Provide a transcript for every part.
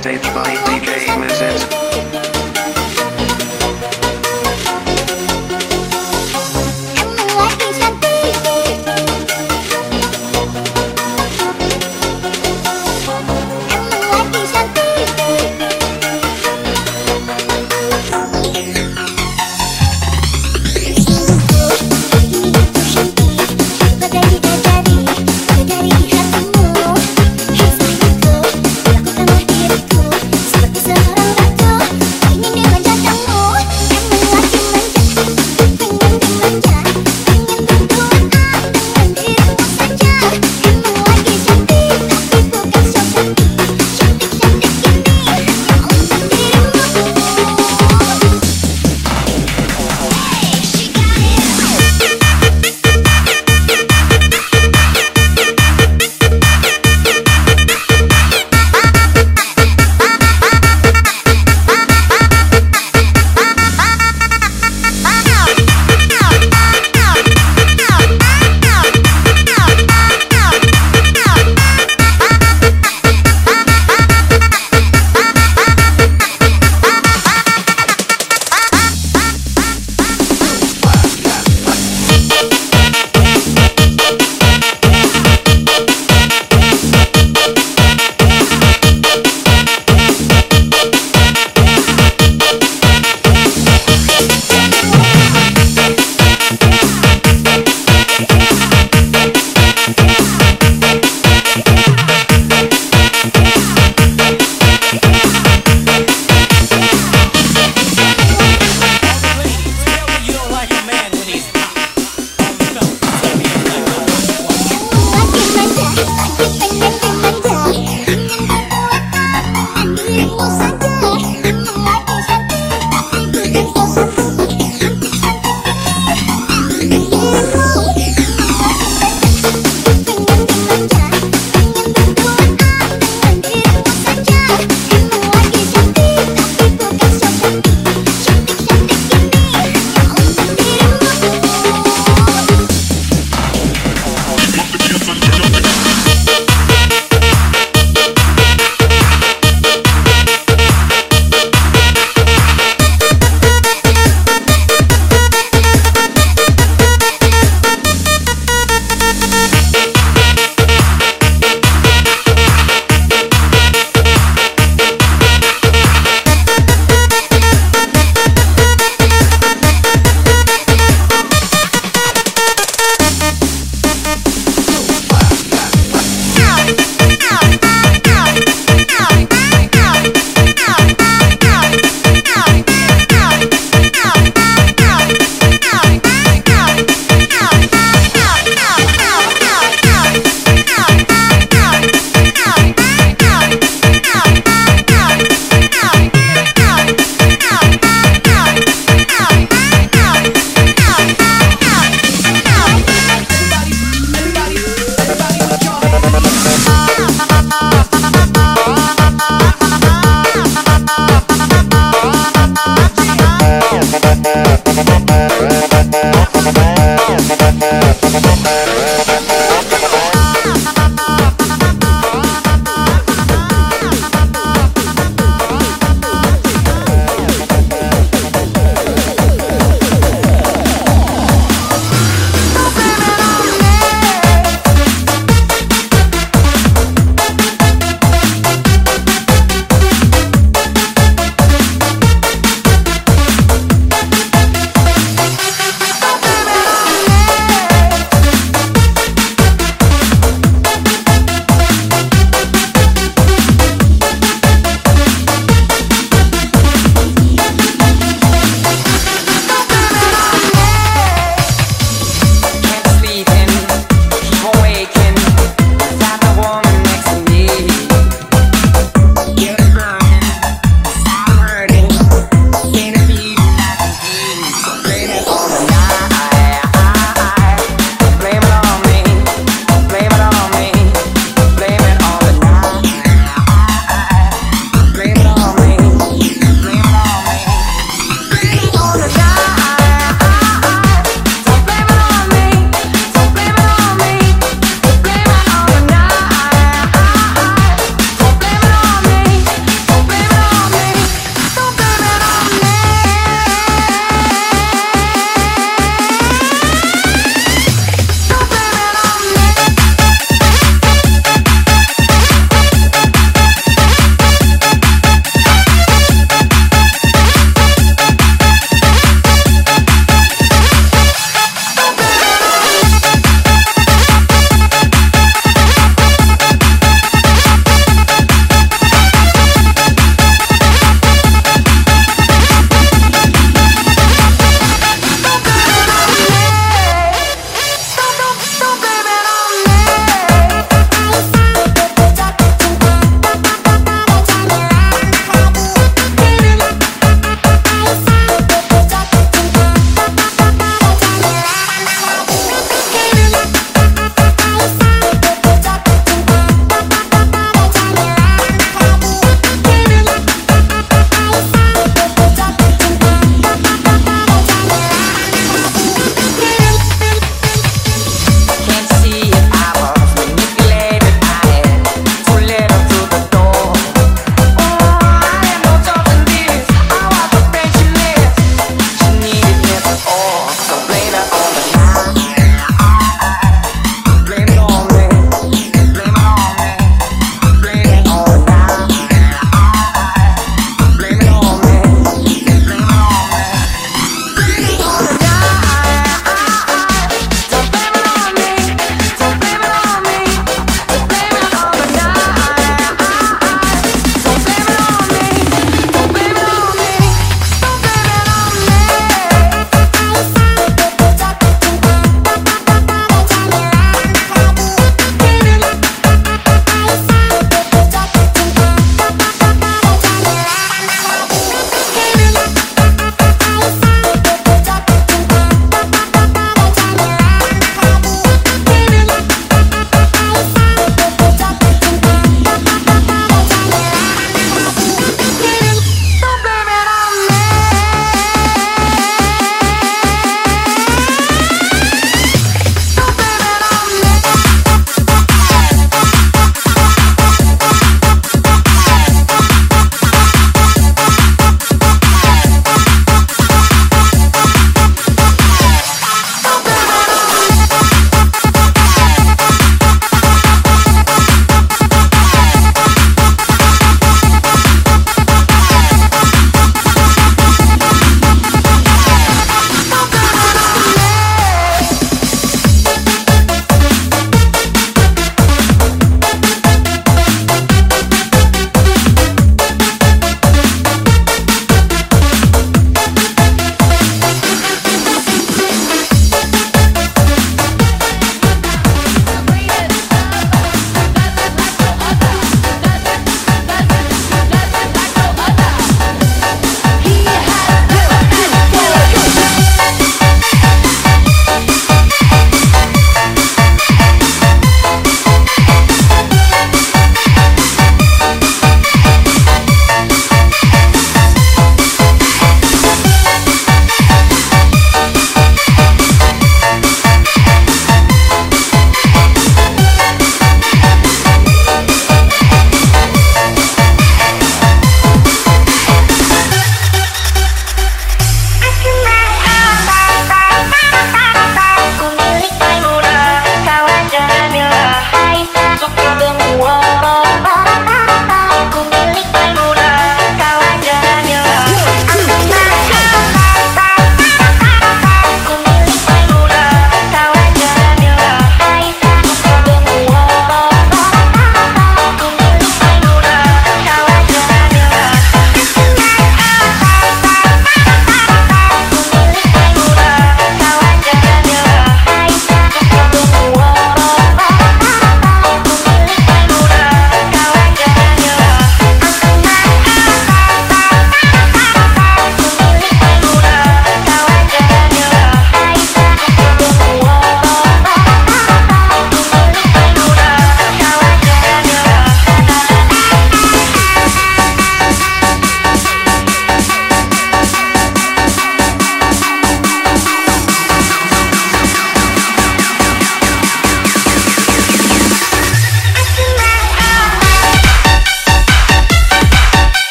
stage by DJ Wizard.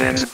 Mizet.